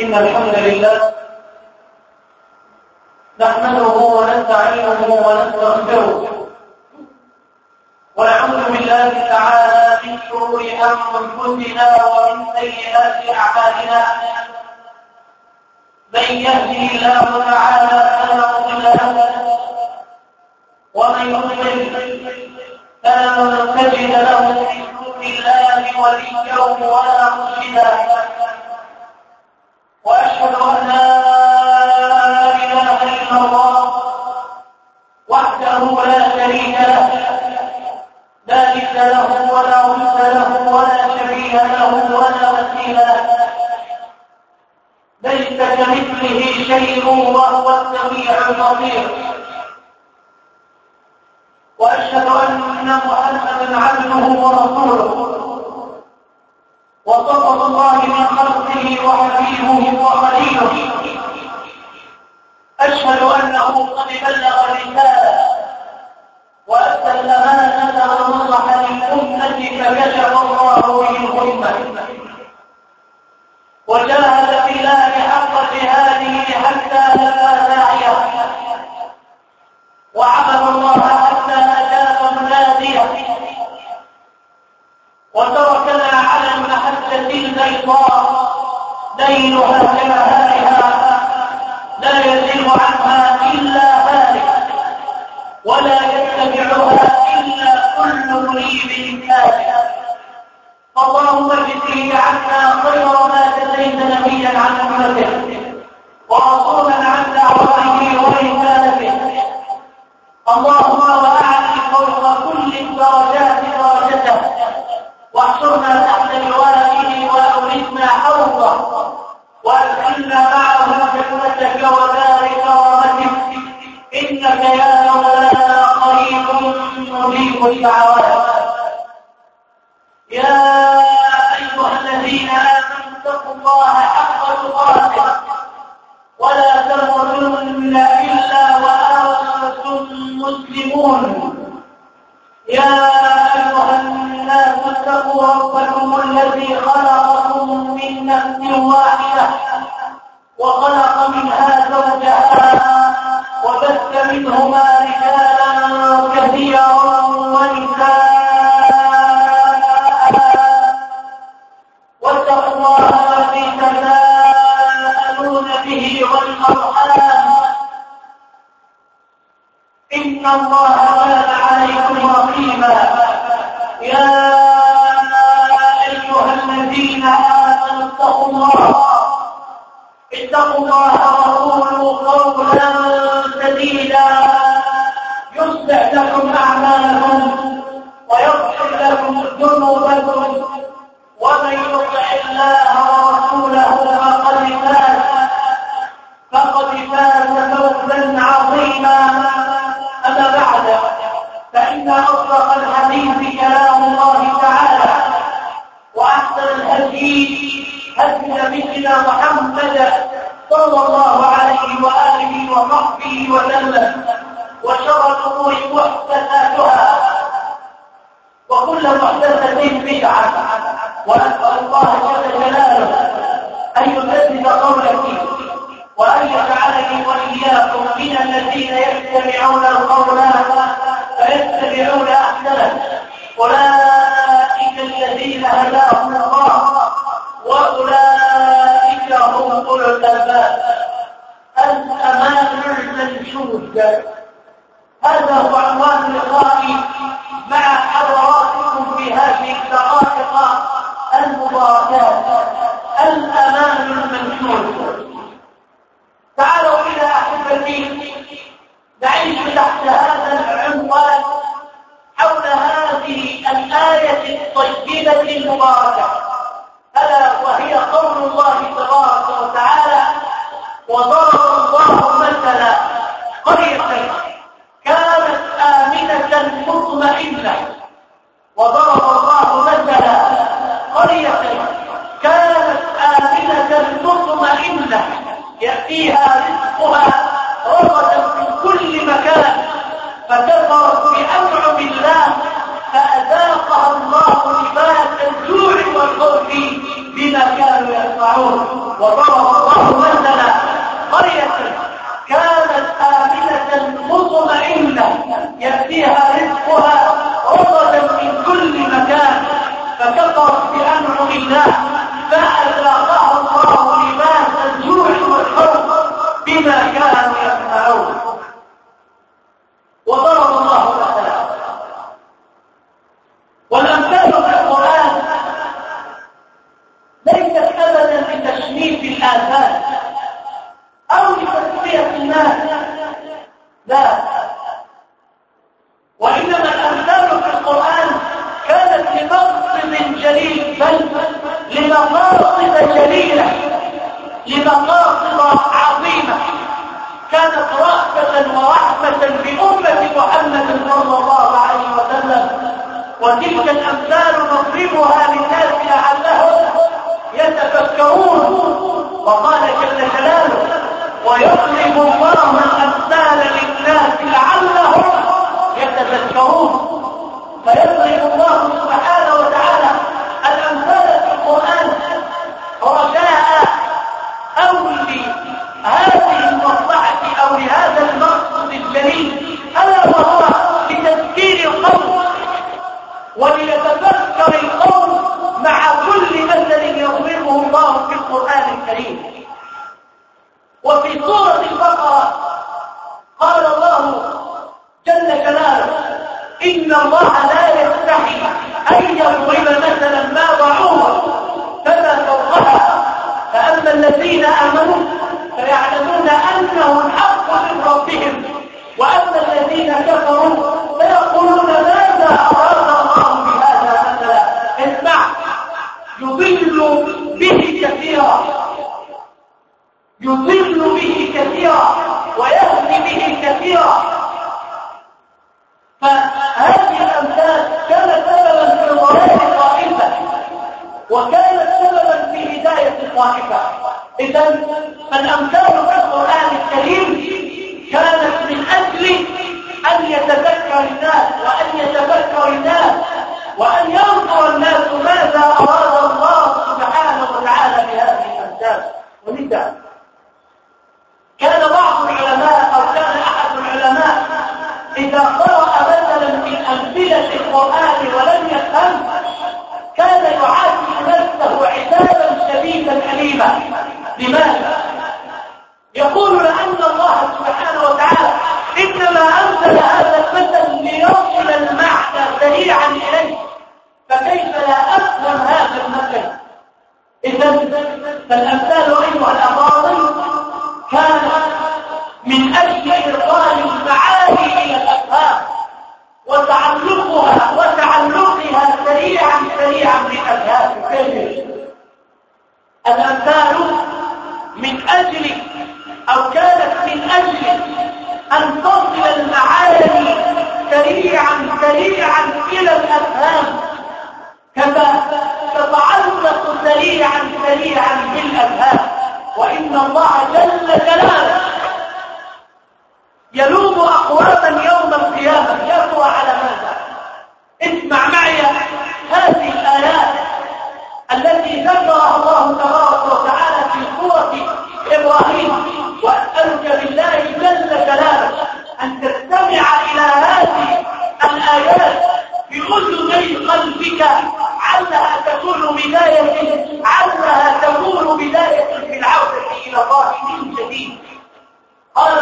إن الحمد لله نحمده ونستعينه ونستغفره ونعوذ بالله تعالى من شرور أنفسنا ومن سيئات أعمالنا من يهده الله تعالى فلا مضل له ومن يضلل فلن تجد له من دون الله وليا ولا مرشدا وأشهد أن لا إله إلا الله وحده لا شريك له لا مثل له ولا ولد له ولا شبيه له ولا مثيل له. ليس كمثله شيء وهو السميع البصير. وأشهد أن محمدا عبده ورسوله. وصفة الله من خلقه وحبيبه وخليله. أشهد أنه قد بلغ الرسالة وأدى الأمانة ونصح للأمة فكشف الله به الغمة وجاهد ahora اولو الالباب الامان المنشود هذا هو عنوان لقائي مع حضراتكم في هذه الدقائق المباركات الامان المنشود تعالوا إلى احبتي نعيش تحت هذا العنوان حول هذه الايه الطيبه المباركه الا وهي قول الله تبارك وتعالى وضرب الله مثلا قرية كانت آمنة مطمئنة. وضرب الله مثلا قرية كانت آمنة مطمئنة. يأتيها رزقها رغدا من كل مكان. فكفرت بانعم الله فأذاقها الله لباس الجوع والخوف بما كانوا يصنعون وضرب الله مثلا قرية كانت آمنة مطمئنة يأتيها رزقها رطبا من كل مكان فكفرت بأنعم الله فأذاقها الله لباس الجوع والخوف بما كانوا يصنعون وضرب الذين آمنوا فيعلمون أنه الحق من ربهم وأما الذين كفروا فيقولون ماذا أراد الله بهذا مثلا؟ اسمع يضل به كثيرا. يضل إرقال المعاني إلى الأفهام وتعلقها وتعلقها سريعا سريعا بالأفهام الأمثال من أجل أو كانت من أجل أن تصل المعاني سريعا سريعا إلى الأفهام كما تتعلق سريعا سريعا بالأفهام وإن الله جل جلاله يلوم أقواما يوم القيامة. يقوى على ماذا؟ اسمع معي هذه الآيات التي ذكرها الله تبارك وتعالى في سورة إبراهيم. وأسألك بالله جل جلاله أن تستمع إلى هذه الآيات بأذني قلبك. علها تكون بداية علها تكون بداية في العودة إلى الله من جديد. قال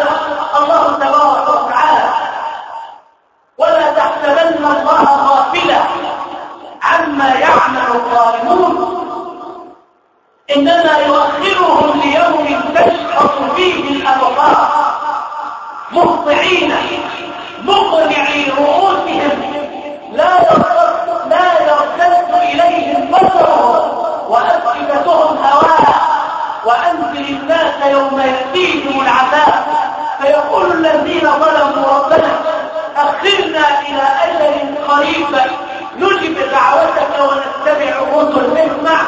الله تبارك وتعالى ولا تحسبن الله غافلا عما يعمل الظالمون. إنما يؤخرهم ليوم تشخص فيه الأبصار. مهطعين مقنعي رؤوسهم. لا يرتد لا يرتد إليهم بصرهم وأفئدتهم هواء وأنزل الناس يوم يأتيهم العذاب فيقول الذين ظلموا ربنا أخرنا إلى أجل قريب. نجب دعوتك ونتبع الرسل نسمع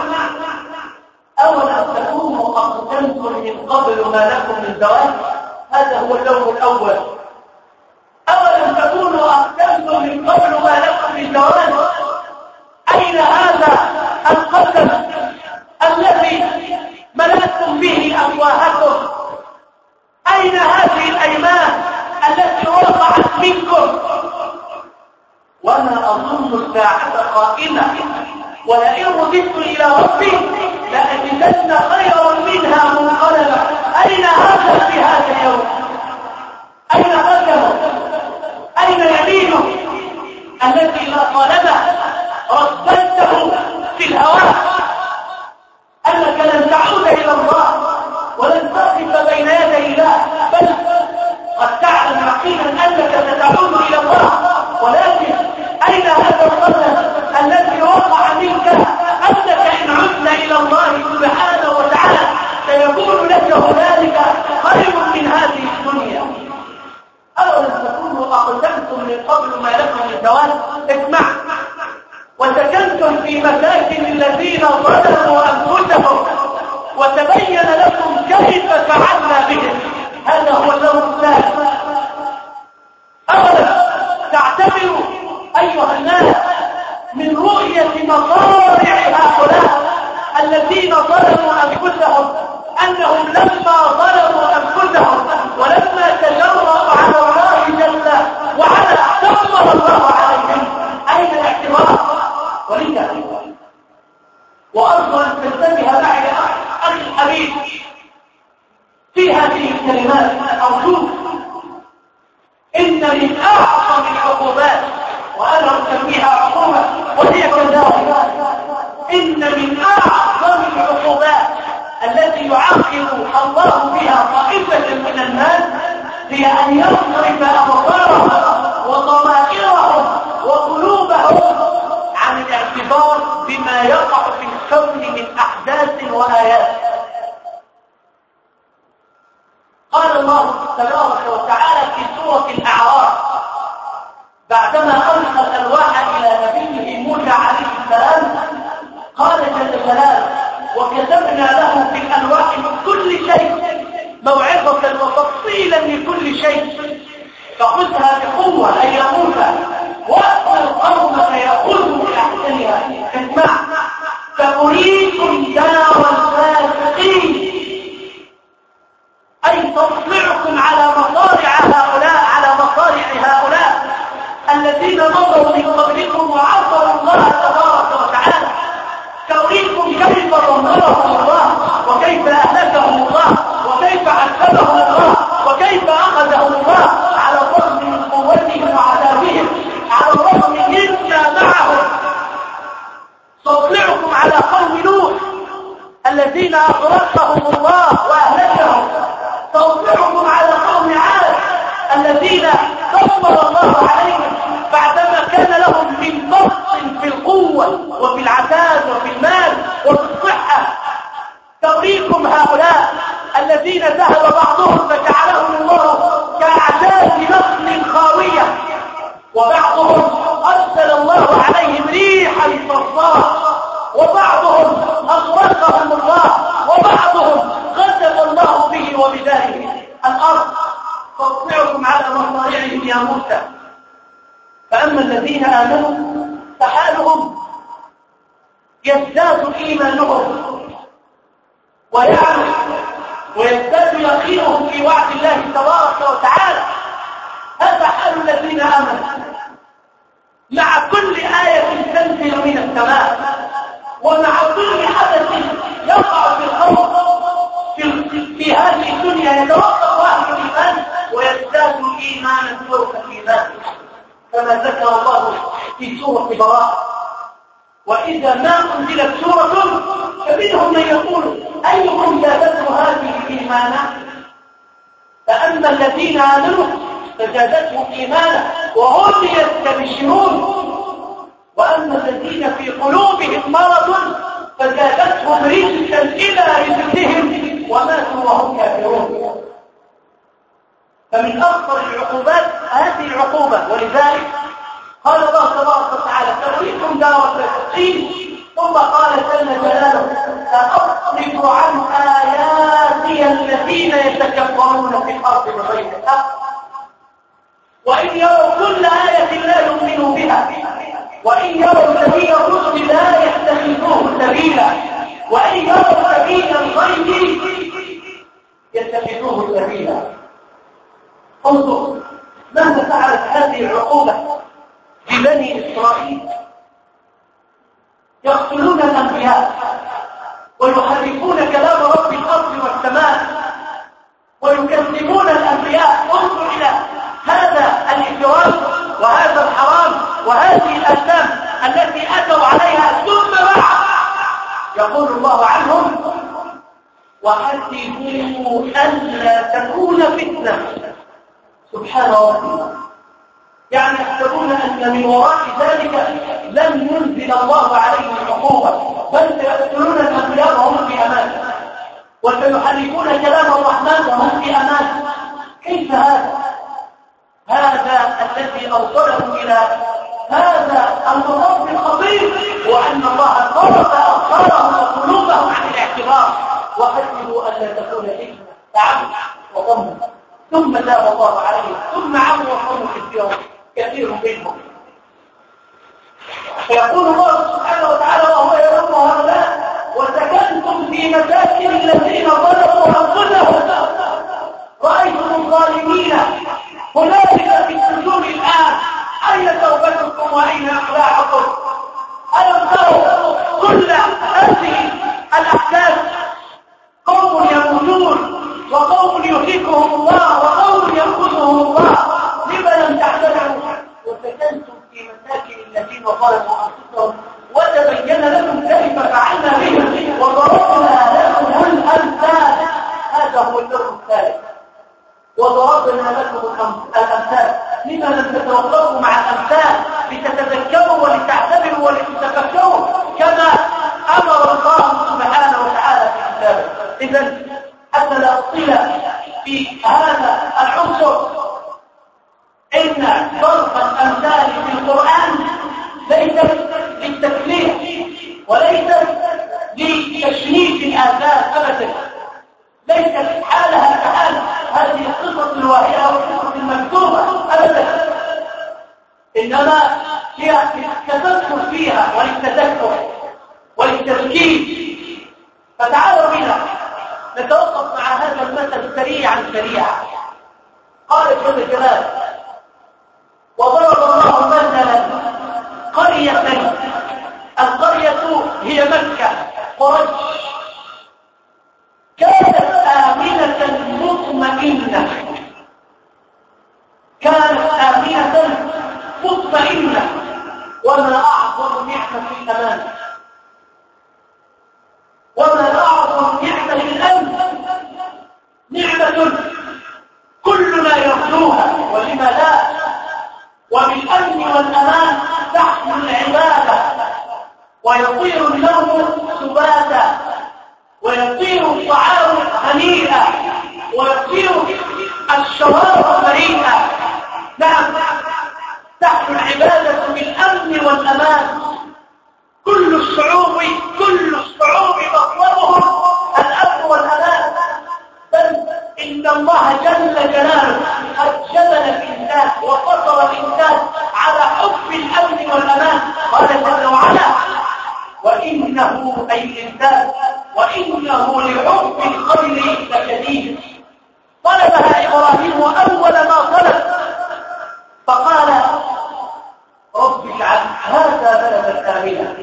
أولا تكونوا أقسمتم من قبل ما لكم من زواج؟ هذا هو اللون الأول. أولم تكونوا أقسمتم من قبل ما لكم من زواج؟ أين هذا القسم الذي ملأتم به أفواهكم؟ أين هذه الأيمان التي وقعت منكم. وما أظن الساعة قائمة. ولئن رددت إلى ربي لأجدن خيرا منها منقلبا. أين هذا في هذا اليوم؟ أين قدمه؟ أين يمينه؟ الذي لا طالبه رددته في الهواء. أنك لن تعود إلى الله. ولن تقف بين يدي الله بل قد تعلم يقينا أنك ستعود إلى الله. ولكن أين هذا القدر الذي وقع منك؟ أنك إن عدت إلى الله سبحانه وتعالى سيكون لك هنالك خير من هذه الدنيا. أولم تكونوا أقسمتم من قبل ما لكم من زوال؟ اسمع. وسكنتم في مساكن الذين ظلموا أنفسهم. وتبين لكم كيف فعلنا بهم هذا هو اللون الثالث أولا تعتبروا أيها الناس من رؤية مصارع هؤلاء الذين ظلموا أنفسهم أنهم لما ظلموا أنفسهم ولما تجرأوا على الله جل وعلا دمر الله عليهم. أين الاعتبار ولذا وأرجو أن تنتبه معي الحبيب في هذه الكلمات أرجوك. إن من أعظم العقوبات وأنا أسميها عقوبة وهي كذلك إن من أعظم العقوبات التي يعاقب الله بها طائفة من الناس هي أن يصرف أبصارهم وضمائرهم وقلوبهم عن الاعتبار بما يقع في الكون من أحداث وآيات. قال الله تبارك وتعالى في سورة الأعراف بعدما ألقى الألواح إلى نبيه موسى عليه السلام قال جل جلاله وكتبنا له في الألواح من كل شيء موعظة وتفصيلا لكل شيء فخذها بقوة أي موسى وأمر قومك يأخذوا بأحسنها اسمع فأريكم دار الفاسقين أي تطلعكم على مصارع هؤلاء على مصارع هؤلاء الذين مضوا من قبلكم وعصروا الله تبارك وتعالى. توريكم كيف ضمرهم الله وكيف أهلكهم الله وكيف عذبهم الله وكيف أخذهم الله على من قوتهم وعذابهم سأطلعكم على قوم نوح الذين أغرقهم الله وأهلكهم. سأطلعكم على قوم عاد الذين دمر الله عليهم بعدما كان لهم من نقص في القوة وفي العتاد وفي المال وفي الصحة. توريكم هؤلاء الذين ذهب بعضهم فجعلهم الله كأعداد نخل خاوية. وبعضهم أرسل الله عليهم ريحا صرصار وبعضهم أغرقهم الله وبعضهم غسل الله به وبذلك الأرض تطلعكم على مصارعهم يا موسى. فأما الذين آمنوا فحالهم يزداد إيمانهم ويعلم ويزداد يقينهم في وعد الله تبارك وتعالى. هذا حال الذين آمنوا. مع كل آية تنزل من السماء ومع كل حدث يقع في الأرض في, في هذه الدنيا يتوقف أهل الإيمان ويزداد إيمانا فوق الإيمان. كما ذكر الله في سورة براءة وإذا ما أنزلت سورة فمنهم من يقول أيكم زادته هذه إيمانا فأما الذين آمنوا فزادتهم إيمانا وهم يستبشرون وأما الذين في قلوبهم مرض فزادتهم رجسا إلى رجسهم وماتوا وهم كافرون. فمن أخطر العقوبات هذه العقوبة. ولذلك قال الله تبارك وتعالى تريكم دار الفاسقين ثم قال جل جلاله سأصرف عن آياتي الذين يتكبرون في الأرض بغير الحق وإن يروا كل آية لا يؤمنوا بها وإن يروا سبيل الرسل لا يتخذوه سبيلا وإن يروا سبيل الغيب يتخذوه سبيلا. انظر ماذا فعلت هذه العقوبة في بني إسرائيل؟ يقتلون الأنبياء ويحرفون كلام رب الأرض والسماء ويكذبون الأنبياء. انظر هذا الإجرام وهذا الحرام وهذه الأسلام التي أتوا عليها ثم بعد يقول الله عنهم وحسبوا ألا تكون فتنة. سبحان ربي. يعني يحسبون أن من وراء ذلك لم ينزل الله عليهم العقوبة بل سيقتلون الأنبياء وهم في أمان. وسيحرفون كلام الرحمن وهم في أمان. كيف هذا؟ هذا الذي أوصله إلى هذا المرض الخطير وأن الله صرف أبصارهم وقلوبهم عن الاعتبار. وحسبوا أن لا تكون حكمة تعب وضم. ثم تاب الله عليهم. ثم عموا وصموا كثيرا كثير منهم. فيقول الله سبحانه وتعالى وهو يرم هؤلاء وسكنتم في مساكن الذين ظلموا أنفسهم. رأيتم الظالمين هنالك في السجون الان اين توبتكم وأين أخلاقكم؟ الم تروا كل هذه الأحداث؟ قوم يموتون وقوم يهلكهم الله وقوم ينقذهم الله. لما لم تعتبروا وسكنتم في مساكن الذين ظلموا أنفسهم وتبين لكم كيف فعلنا بهم وضربنا لكم الأمثال. هذا هو الدرس الثالث. وضربنا لكم الأمثال. لما لم تتوقفوا مع لتتذكروا ولتعتبروا ولتتفكروا كما أمر الله سبحانه وتعالى في كتابه. حتى لا اطيل في هذا العنصر. إن ضرب الأمثال في القرآن ليس للتكليف وليس لتشنيف الآثار أبدا. ليست حالها كحال هذه القصص الواهية أو القصص المكتوبة أبدا. إنما هي للتذكر فيها وللتذكر وللتفكير فتعالوا بنا. نتوقف مع هذا المثل سريعا سريعا. قال ابن جلال وضرب الله مثلا قرية. القرية هي مكة. قريش آمنا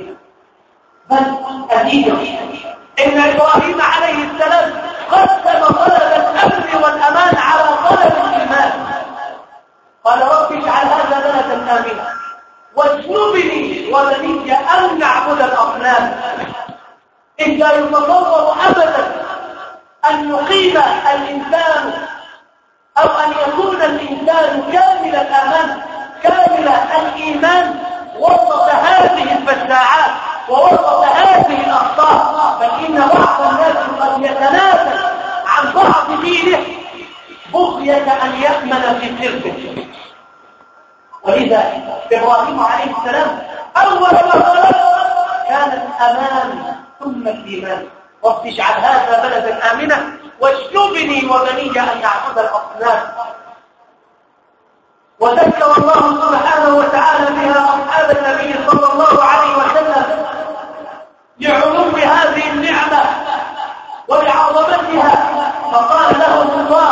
بل أزيده إن إبراهيم عليه السلام قسم طلب الأمن والأمان على طلب الإيمان. قال رب اجعل هذا بلدا آمنا. واجنبني وبني أن نعبد الأصنام. إذ لا يتصور أبدا أن يقيم الإنسان أو أن يكون الإنسان كامل الأمان كامل الإيمان وسط هذه الفزاعات ووسط هذه الأخطاء بل إن بعض الناس قد يتنازل عن بعض دينه بغية أن يأمن في سربه ولذا إبراهيم عليه السلام أول ما طلب كان الأمان ثم الإيمان. رب اجعل هذا بلدا آمنا واجنبني وبني أن نعبد الأصنام. وذكر الله سبحانه وتعالى بها أصحاب النبي صلى الله عليه وسلم لعلوم هذه النعمة ولعظمتها. فقال لهم الله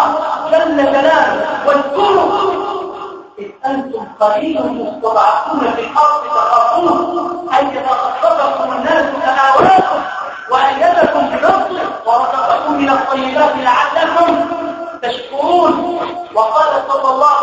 جل جلاله واذكروا إذ أنتم قليل مستضعفون في الأرض تخافون أن يتخطفكم الناس فآواكم وأيدكم بنصره ورزقكم من الطيبات لعلكم تشكرون. وقال صلى الله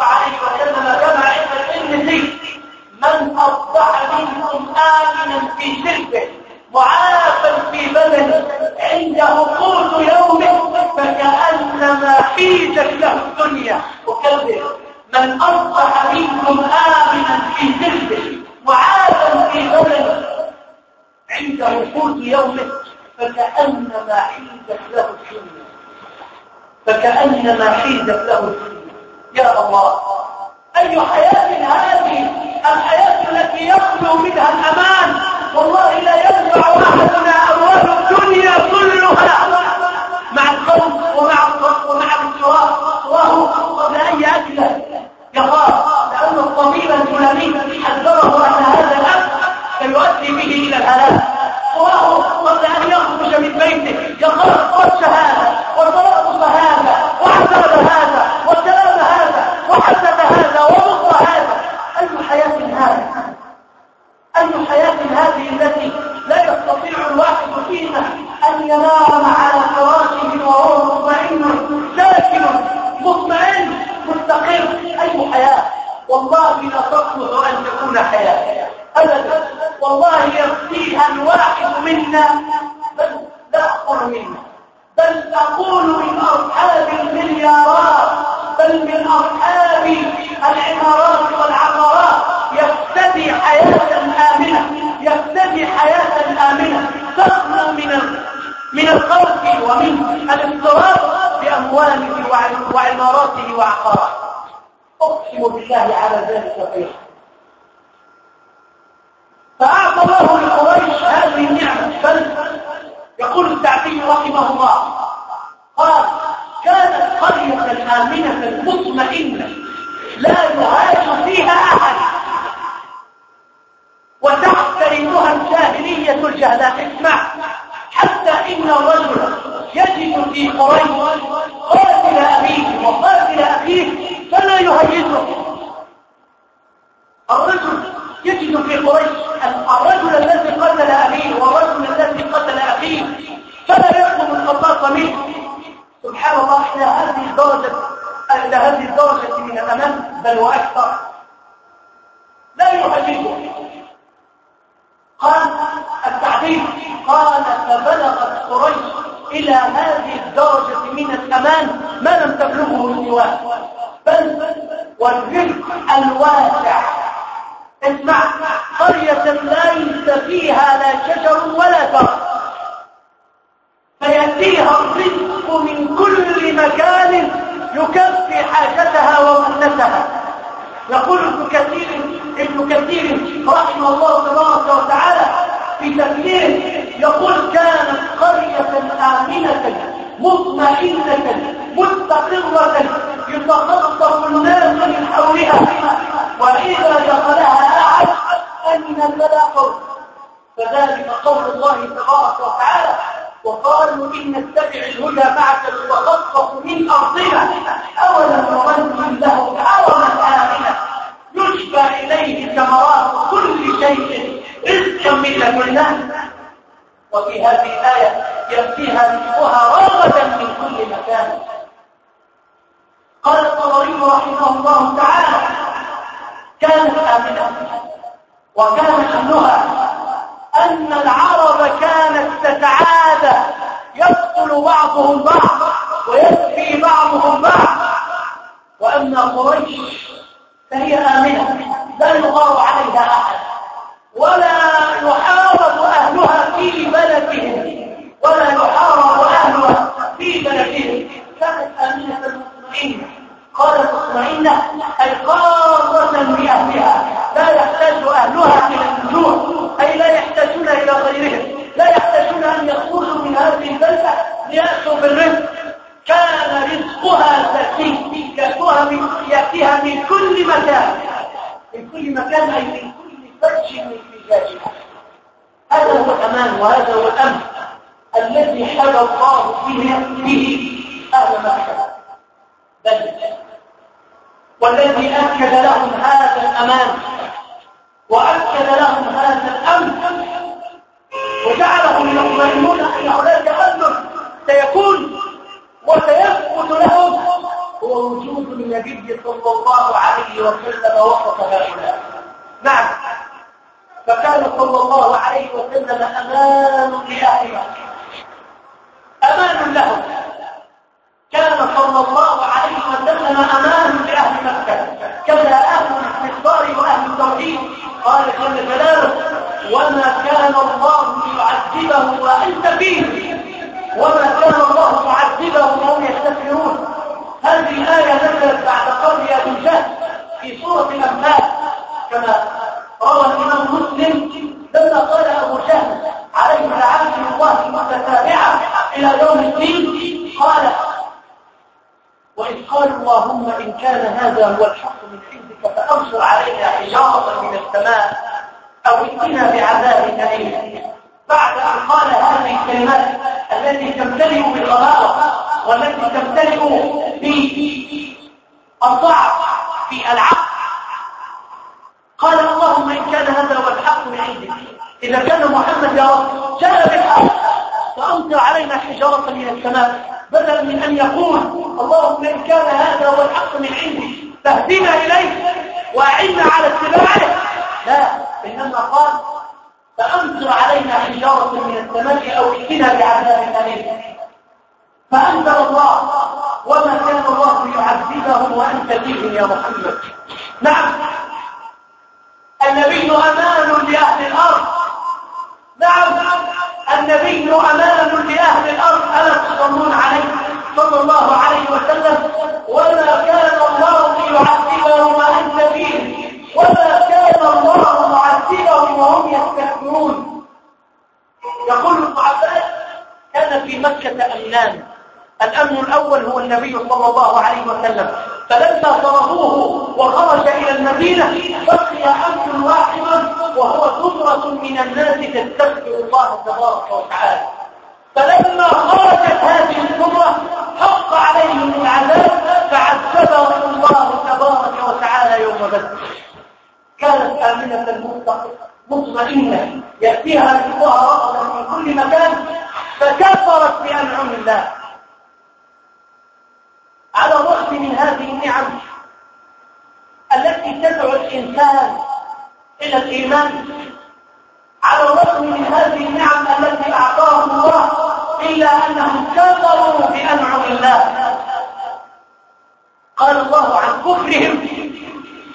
فكأنما حيزت له الدنيا يا الله أي حياة هذه؟ الحياة التي يخلو منها الأمان. والله لا ينفع أحدنا أموال الدنيا كلها. مع الخوف ومع الصف ومع السواء وهو قبل أكلة يخاف لأن الطبيب الفلاني حذره أن هذا الأكل سيؤدي به إلى الهلاك. وهو قبل أن يخرج من بيته. يخاف قرش هذا وترقص هذا وعذاب هذا وسلام هذا وحسب هذا وبغض هذا أي حياة هذه أي حياة هذه التي لا يستطيع الواحد فينا أن ينام على فراشه وهو مطمئن ساكن مطمئن مستقر أي حياة والله لا تصلح أن تكون حياة. أبدا. والله يفتيها الواحد منا بل لا أقول منا. بل أقول من أصحاب المليارات بل من أصحاب العمارات والعقارات يفتدي حياة آمنة يفتدي حياة آمنة. تخلو من من الخوف ومن الاضطراب بأمواله وعماراته وعقاراته. أقسم بالله على ذلك خير. فأعطى الله لقريش هذه النعمة. بل يقول التعبير رحمه الله قال كانت قرية آمنة مطمئنة لا يهاج فيها أحد. وتحترمها الجاهلية الجهلاء. اسمع حتى إن الرجل يجد في قريش قاتل أبيه وقاتل أخيه فلا يهيجه. الرجل يجد في قريش الرجل الذي قتل أبيه والرجل الذي قتل أخيه فلا يطلب القصاص منه. سبحان الله إلى هذه الدرجة إلى هذه الدرجة من الأمان بل وأكثر. لا يهيجه قال التعبير قال فبلغت قريش إلى هذه الدرجة من الأمان ما لم تبلغه السواء بل والرزق الواسع. اسمع قرية ليس فيها لا شجر ولا ثمر فيأتيها الرزق من كل مكان يكفي حاجتها ومنتها يقول ابن كثير ابن كثير رحمه الله تبارك وتعالى تفسيره يقول كانت قرية آمنة مطمئنة مستقرة يتخطف الناس من حولها. وإذا دخلها أحد أمن فلا خوف فذلك قول الله تبارك وتعالى وقالوا إن نتبع الهدى معك نتخطف من أرضنا. أولم نرد له حرما آمنا يشبى إليه ثمرات كل شيء. رزقا من لدنا وفي هذه الآية يأتيها رزقها رغدا من كل مكان. قال الطبري رحمه الله تعالى كانت آمنة وكان شأنها أن العرب كانت تتعادى يقتل بعضهم بعض ويكفي بعضهم بعض. وأما قريش فهي آمنة لا يغار عليها أحد ولا يحارب أهلها في بلدهم ولا يحارب أهلها في بلدهم كانت آمنة مطمئنة قالت مطمئنة أي قارة بأهلها لا يحتاج أهلها إلى النزوع أي لا يحتاجون إلى غيرهم لا يحتاجون أن يخرجوا من هذه البلدة ليأتوا بالرزق كان رزقها تأتي يأتيها من كل مكان من كل مكان أي من فرج من فجاجها هذا هو الأمان وهذا هو الأمن الذي حب الله به, به أهل مكة بل والذي أكد لهم هذا الأمان وأكد لهم هذا الأمن وجعلهم يطمئنون أن هناك أمن سيكون وسيثبت لهم. هو وجود النبي صلى الله عليه وسلم وسط هؤلاء نعم فكان صلى الله عليه وسلم أمان لأهل أمان لهم كان صلى الله عليه وسلم أمان لأهل مكة كذا أهل الاستكبار التوحيد قال جل جلاله وما كان الله ليعذبهم وأنت فيه. وما كان الله معذبهم وهم يستكبرون. هذه الآية نزلت بعد قول أبي جهل في سورة الأنفال. كما روى الإمام مسلم لما قال أبو جهل عليه لعنة الله المتتابعة إلى يوم الدين قال وإذ قال اللهم إن كان هذا هو الحق من عندك فأمصر علينا حجارة من السماء أو ائتنا بعذاب أليم. بعد أن قال هذه الكلمات التي تمتلئ بالغباوة والتي تمتلئ بالضعف في العقل. قال اللهم إن كان هذا هو الحق من عندك. إذا كان محمد يا رب جاء بالحق فأمطر علينا حجارة من السماء. بدلا من أن يقول اللهم إن كان هذا هو الحق من عندي فاهدنا إليه وأعنا على اتباعه. لا إنما قال فأمطر علينا حجارة من السماء أو ائتنا بعذاب أليم. فأنزل الله وما كان الله ليعذبهم وأنت فيهم يا محمد. نعم. النبي أمان لأهل الأرض. نعم. النبي أمان لأهل الأرض. ألا تصلون عليه صلى الله عليه وسلم؟ وما كان الله ليعذبهم وأنت فيهم وما كان الله معذبهم وهم يستكبرون يقول ابن عباس كان في مكة أمنان. الأمن الأول هو النبي صلى الله عليه وسلم. فلما ضربوه وخرج إلى المدينة بقي أمن واحد وهو زمرة من الناس تستغفر الله تبارك وتعالى. فلما خرجت هذه الزمرة حق عليهم العذاب فعذبهم الله تبارك وتعالى يوم بدر. كانت آمنة مطمئنة يأتيها رزقها رغدا من كل مكان فكفرت بأنعم الله. على الرغم من هذه النعم التي تدعو الإنسان إلى الإيمان على الرغم من هذه النعم التي أعطاهم الله إلا أنهم كفروا بأنعم الله. قال الله عن كفرهم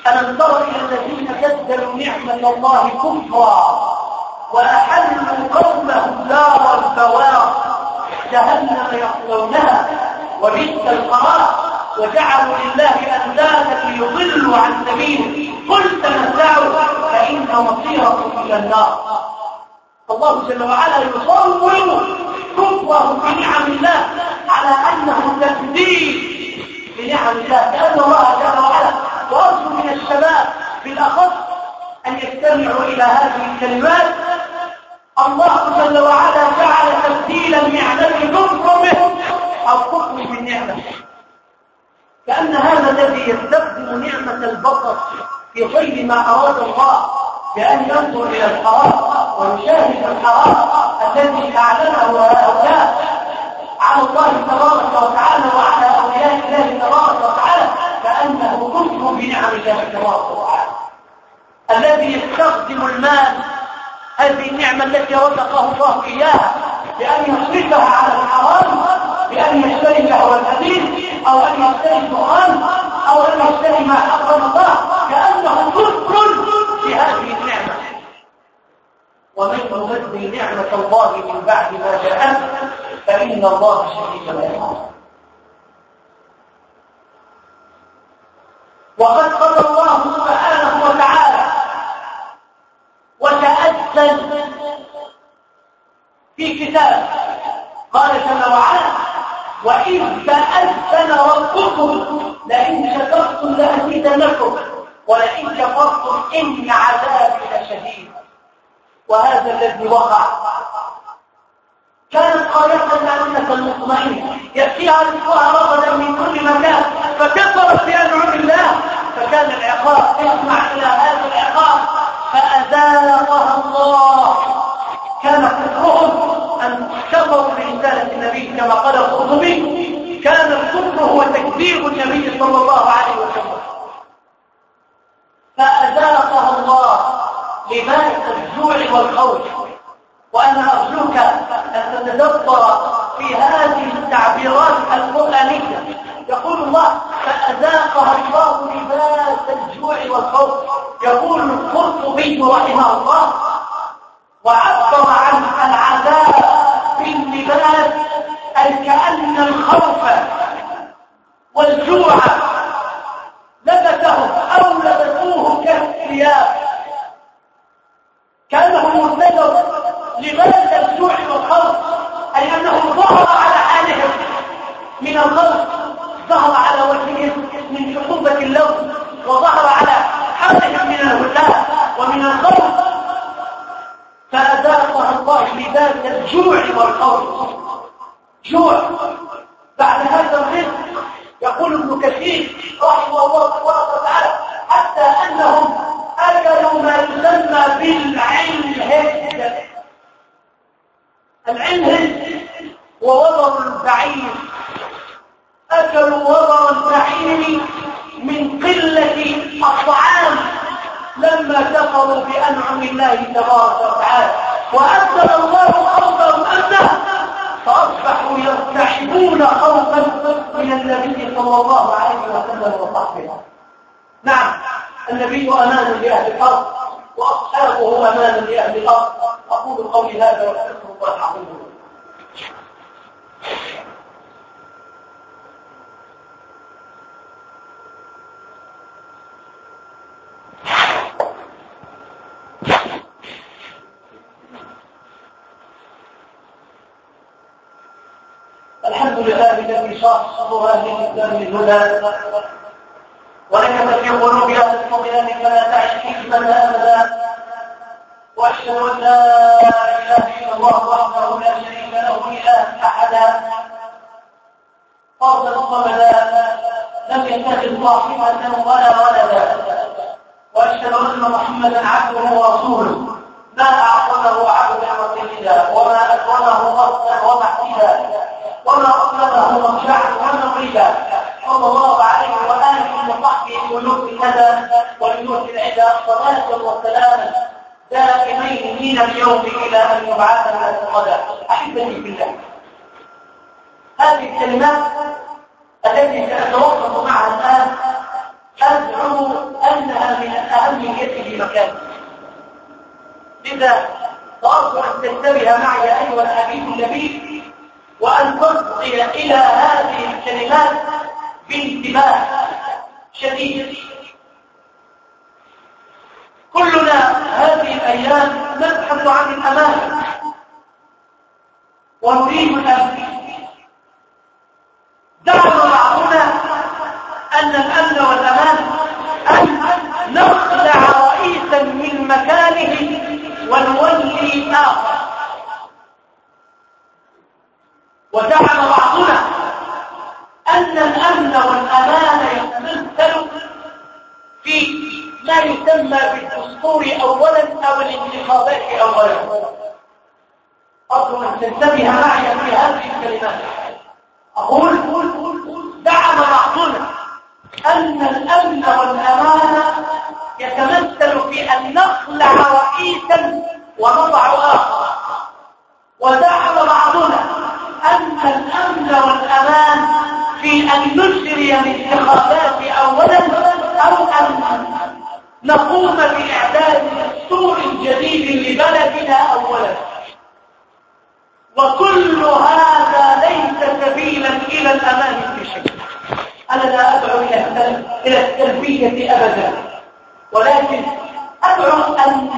ألم تر إلى الذين بدلوا نعمة الله كفرا وأحلوا قومهم دار البوار جهنم يصلونها وبئس القرار وجعلوا لله أندادا ليضلوا عن سبيله. قل تمتعوا مصيركم إلى النار. الله جل وعلا يصور كفره بنعم الله على أنه تكذيب بنعم الله. لأن الله جل وعلا وأرجو من الشباب بالأخص أن يستمعوا إلى هذه الكلمات. الله جل وعلا جعل تبديل النعمة كفر به أو كفر بالنعمة. كأن هذا الذي يستخدم نعمة البصر في غير ما أراد الله بأن ينظر إلى الحرام ويشاهد الحرام الذي أعلنه هؤلاء على الله تبارك وتعالى وعلى أولياء الله تبارك وتعالى كأنه كفر بنعم الله تبارك وتعالى. الذي يستخدم المال هذه النعمة التي رزقه الله إياها بأن يصرفها على الحرام بأن يشتري لهو الحديث أو أن يشتري القرآن أو أن يشتري ما حرم الله كأنه كفر بهذه النعمة. ومن يبدل نعمة الله من بعد ما جاءت فإن الله شديد العقاب. وقد قضى الله سبحانه وتعالى وتأذن في كتاب قال جل وعلا وإذ تأذن ربكم لئن شكرتم لأزيدنكم. ولئن كفرتم إن عذابي لشديد. وهذا الذي وقع. كانت قرية الامنه المطمئنه يأتيها رزقها رغدا من كل مكان. فكفرت بأنعم الله. فكان العقاب. اسمع إلى هذا العقاب. فأزالقها الله. كان كفرهم أن كفروا برسالة النبي كما قال القرطبي. كان الكفر هو تكذيب النبي صلى الله عليه وسلم. فأذاقها الله لباس الجوع والخوف وأنا أرجوك أن تتدبر في هذه التعبيرات القرآنية. يقول الله فأذاقها الله لباس الجوع والخوف. يقول القرطبي رحمه الله وعبر عن العذاب باللباس أي كأن الخوف والجوع لبسهم أو لبسوه كالثياب. كأنهم مرتدوا لباس الجوع والخوف أي أنه ظهر على حالهم. من الخوف ظهر على وجههم من شعوبة اللون وظهر على حالهم من الهلاء ومن الخوف. فأذاقها الله لباس الجوع والخوف. جوع. بعد هذا الرزق يقول ابن كثير رحمه الله تبارك وتعالى حتى أنهم أكلوا ما يسمى بالعنهد العنهد ووضر البعير. أكلوا وضر البعير من قلة الطعام لما كفروا بأنعم الله تبارك وتعالى. وانزل الله خوفهم أمنة فأصبحوا يرتعبون خوفا من النبي صلى الله عليه وسلم وصحبه. نعم النبي أمان لأهل الأرض وأصحابه أمان لأهل الأرض. أقول قولي هذا وأستغفر الله. العظيم شرح صدور أهل الإسلام الهدى ونكت في قلوب أهل الطغيان فلا تعش حكمه ابدا وأشهد أن لا إله إلا الله وحده لا شريك له إله احدا فردا صمدا لم يتخذ صاحبة ولا ولدا. وأشهد أن محمدا عبده ورسوله. ما أعطله عبد وسيدا وما أكرمه غصا ومحسدا وما أطلبه مضجعا ومغربا صلى الله عليه وآله وصحبه ولوك الندى ولوك العدا صلاة وسلاما دائمين من اليوم إلى أن يبعث الناس غدا أحبتي بالله هذه الكلمات التي سأتوقف معها الآن أزعم أنها من الأهمية في مكان لذا سأرجو أن تنتبه معي أيها الحبيب النبي وأن تصغي إلى هذه الكلمات بانتباه شديد. كلنا هذه الأيام نبحث عن الأمان ونريد الأمن دعنا بعضنا أن الأمن والأمان أن نخلع رئيسا من مكانه ونولي آخر وزعم بعضنا أن الأمن والأمان يتمثل في ما يسمى بالدستور أولا أو الانتخابات أولا. أرجو أن تنتبه معي في هذه الكلمات. أقول زعم بعضنا أن الأمن والأمان يتمثل في أن نخلع رئيسا ونضع آخر. وزعم بعضنا أن الأمن والأمان في أن نجري الانتخابات أولا أو أن نقوم بإعداد دستور جديد لبلدنا أولا. وكل هذا ليس سبيلا إلى الأمان في شيء. أنا لا أدعو إلى التلبية أبدا. ولكن أدعو أن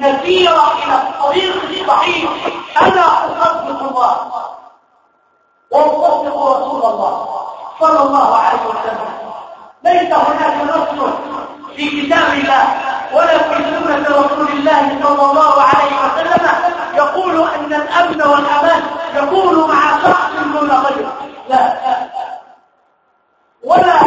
نسير إلى الطريق الصحيح. أنا أصدق الله. ويصدق رسول الله صلى الله عليه وسلم. ليس هناك نص في كتاب الله ولا في سنة رسول الله صلى الله عليه وسلم يقول أن الأمن والأمان يكون مع شخص دون غيره. لا. ولا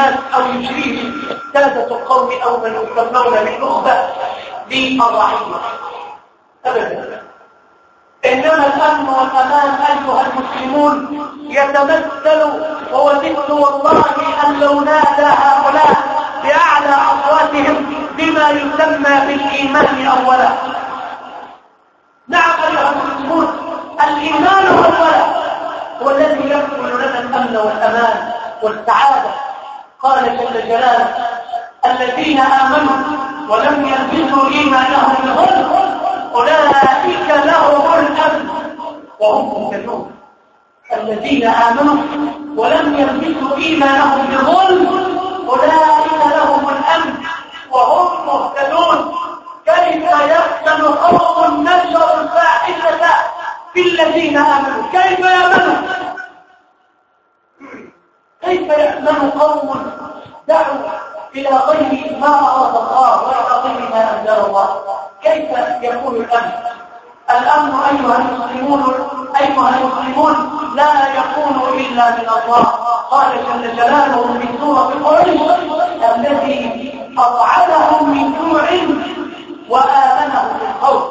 الناس أو يجريه سادة القوم أو من يسمون بالنخبة للرعية أبدا. إنما الأمن والأمان أيها المسلمون يتمثل ووددت والله أن لو نادى هؤلاء بأعلى أصواتهم بما يسمى بالإيمان أولا. نعم أيها المسلمون الإيمان أولا. هو الذي يكفل لنا الأمن والأمان والسعادة قال جل جلاله الذين آمنوا ولم يلبسوا إيمانهم بظلم أولئك لهم الأمن وهم مهتدون. الذين آمنوا ولم يلبسوا إيمانهم بظلم أولئك لهم الأمن وهم مهتدون. كيف يحسن قوم نشروا الفاحشة في الذين آمنوا؟ كيف يأمنوا كيف يأمن قوم دعوا إلى غير ما أراد الله وإلى غير ما أنزل الله؟ كيف يكون الأمن؟ الأمن أيها المسلمون أيها المسلمون لا يكون إلا من الله. قال جل جلاله في سورة قريش الذي أطعمهم من جوع وآمنهم من خوف.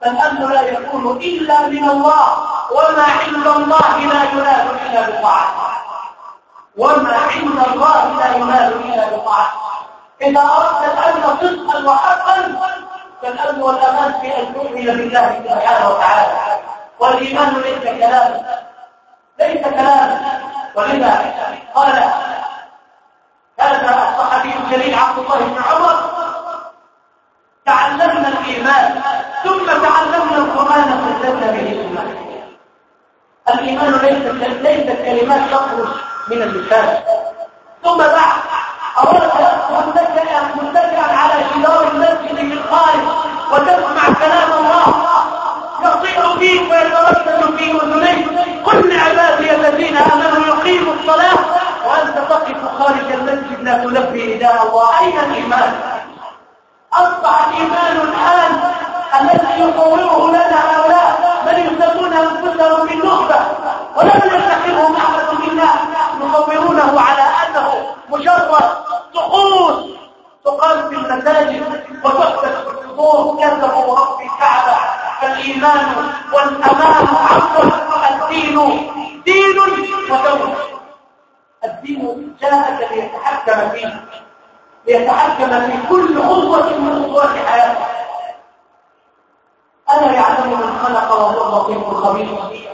فالأمن لا يكون إلا من الله وما عند الله لا ينال إلا بطاعته. وما عند الله لا ينال إلا بطاعته إذا أردت الأمن صدقا وحقا فالأمن والأمان في أن تؤمن بالله سبحانه وتعالى. والإيمان ليس كلاما ليس كلاما. ولذا قال هذا الصحابي الجليل عبد الله بن عمر؟ تعلمنا الإيمان ثم تعلمنا القرآن فزدنا به الإيمان الإيمان ليس ليس كلمات تخرج من اللسان. ثم بعد أردت متكئا متكئا على جدار المسجد الخارج وتسمع كلام الله. يطير فيك ويتردد في اذنيك قل لعبادي الذين آمنوا يقيموا الصلاة وأنت تقف خارج المسجد لا تلبي نداء الله. أين الإيمان؟ أصبح الإيمان الآن الذي يصوره لنا هؤلاء من يسمون أنفسهم بالنخبة ولم يتخذهم أحد منا. يصورونه على أنه مجرد طقوس تقال في المساجد وتحدث في الصدور كذبوا رب الكعبة. فالإيمان والأمان عفوا الدين. دين ودوله الدين جاءك ليتحكم فيه. ليتحكم في كل خطوة من خطوات حياتك. ألا يعلم من خلق وهو اللطيف الخبير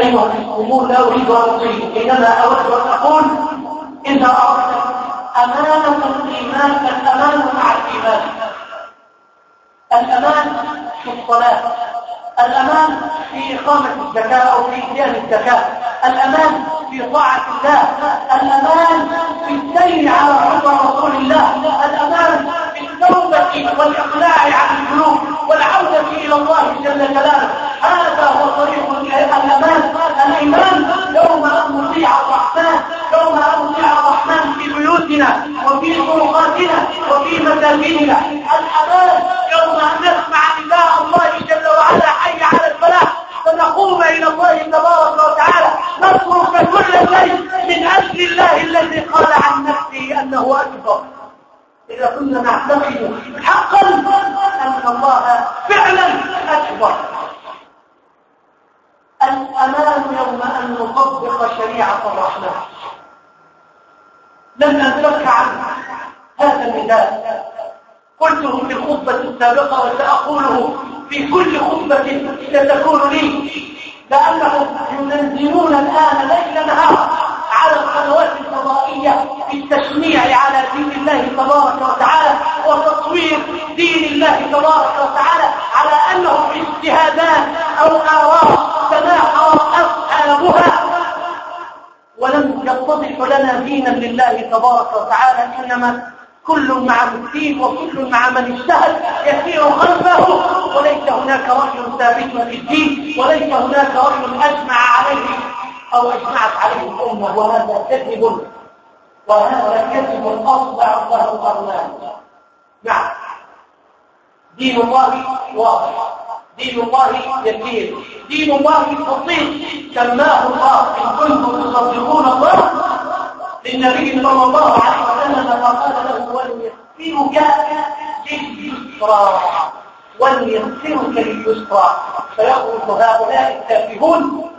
أيها المسلمون لا أريد أن أطيل إنما أود أن أقول إذا أردت أمانة الإيمان الأمان مع الإيمان. الأمان في الصلاة الأمان في إقامة الزكاة أو في إتيان الزكاة الأمان في طاعة الله الأمان في السير على رضا رسول الله الأمان التوبة والإقلاع عن الذنوب والعودة إلى الله جل جلاله. هذا هو طريق الأمان الإيمان يوم أن نطيع الرحمن يوم أن نطيع الرحمن في بيوتنا وفي طرقاتنا وفي مساجدنا الأمان يوم أن نسمع نداء الله جل وعلا حي على الفلاح. فنقوم إلى الله تبارك وتعالى. نترك كل شيء من أجل الله الذي قال عن نفسه أنه أكبر. إذا كنا نعتقد حقا أن الله فعلا أكبر. الأمان يوم أن نطبق شريعة الرحمن. لم أدرك عن هذا النداء قلته في الخطبة السابقة وسأقوله في كل خطبة ستكون لي لأنهم ينزلون الآن ليل نهار على القنوات الفضائية في التشميع على دين الله تبارك وتعالى وتصوير دين الله تبارك وتعالى على أنه اجتهادات أو آراء تناحر أصحابها. ولم يتضح لنا دينا لله تبارك وتعالى إنما كل مع الدين وكل مع من اجتهد يسير خلفه. وليس هناك رأي ثابت في الدين وليس هناك رأي أجمع عليه. أو أجمعت عليه الأمة وهذا كذب وهذا كذب أصبع الله القرنان نعم. دين الله واضح. دين الله يسير. دين الله بسيط سماه الله إن كنتم تصدقون الله. للنبي صلى الله عليه وسلم فقال له وليسرك لليسرى. وليسرك لليسرى. فيخرج هؤلاء التافهون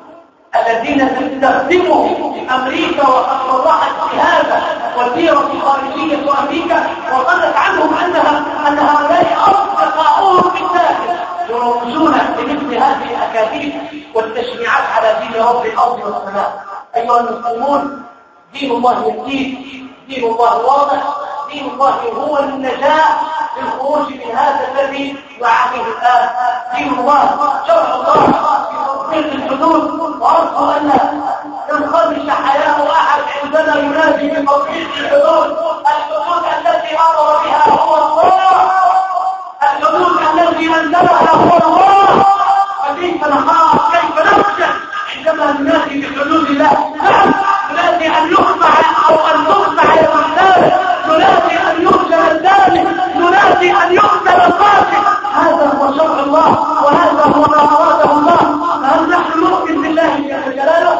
الذين تستخدموا أمريكا وقد صرحت بهذا وزيرة خارجية أمريكا وقالت عنهم أنها أن هؤلاء أصدقاؤهم بالداخل يرمزون لمثل هذه الأكاذيب والتشريعات على دين رب الأرض والسماء. أيها المسلمون دين الله يزيد دين الله واضح دين الله هو النجاة للخروج من هذا الذي وعليه الآن. دين الله شرع الله. تطبيق الحدود وأرجو أن ينخدش حياة أحد عندنا ينادي بتطبيق الحدود. الحدود التي أمر بها هو الله الحدود التي أنزلها هو الله فكيف نخاف؟ كيف نخشى؟ عندما ننادي بحدود الله نعم ننادي أن يخضع أو أن تخضع الرحمن ننادي أن يخجل الثاني ننادي أن يقتل القاتل. هذا هو شرع الله وهذا هو ما أراده الله. فهل نحن نؤمن بالله جل جلاله؟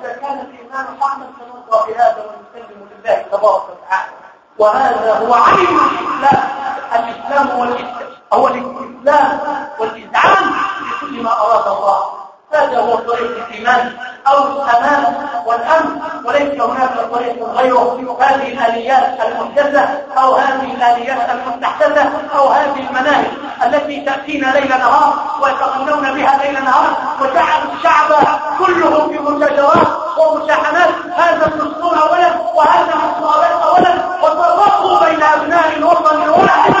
إذا كان الإيمان حقا فنرضى بهذا ونسلم لله تبارك وتعالى. وهذا هو عين الإسلام. الإسلام هو الاستسلام والإذعان لكل ما أراد الله. هذا هو طريق الإيمان أو الأمان والأمن وليس هناك طريق غيره. هذه الآليات المحدثة أو هذه الآليات المستحدثة أو هذه المناهج التي تأتينا ليل نهار ويتغنون بها ليل نهار وجعل الشعب كله في منتجرات ومشاحنات. هذا الدستور أولا وهذا الصوابات أولا وتفرقوا بين أبناء الوطن الواحد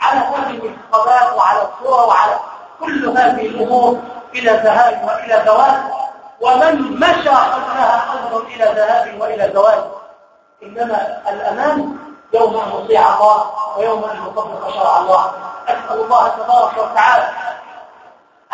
على هذه الانتخابات وعلى الصورة وعلى كل هذه الأمور. إلى ذهاب وإلى زوال ومن مشى خلفها أنظر إلى ذهاب وإلى زوال إنما الأمان يوم أن نطيع الله ويوم أن نطبق شرع الله. أسأل الله تبارك وتعالى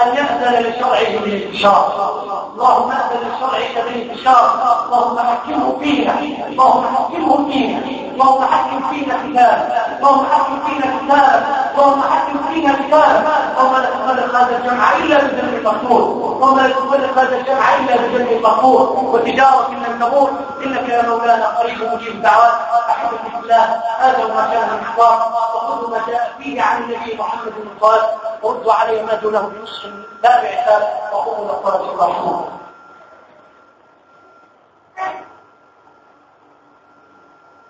أن يأذن لشرعه بالانتشار. اللهم أذن لشرعك بالانتشار. اللهم حكمه فينا اللهم حكمه فينا اللهم حكم فينا كتاب اللهم حكم فينا كتاب اللهم حكم فينا كتاب اللهم لا تخلق هذا الجمع إلا بذنب المغفور اللهم لا تخلق هذا الجمع إلا بذنب المغفور وتجارة لن تموت. إنك يا مولانا قريب مجيب الدعوات. أحبة الله هذا ما كان حوار وخذوا ما جاء فيه عن النبي محمد قال وردوا عليه ما دونه بنصف تابع ثالث وقوموا لقرة الله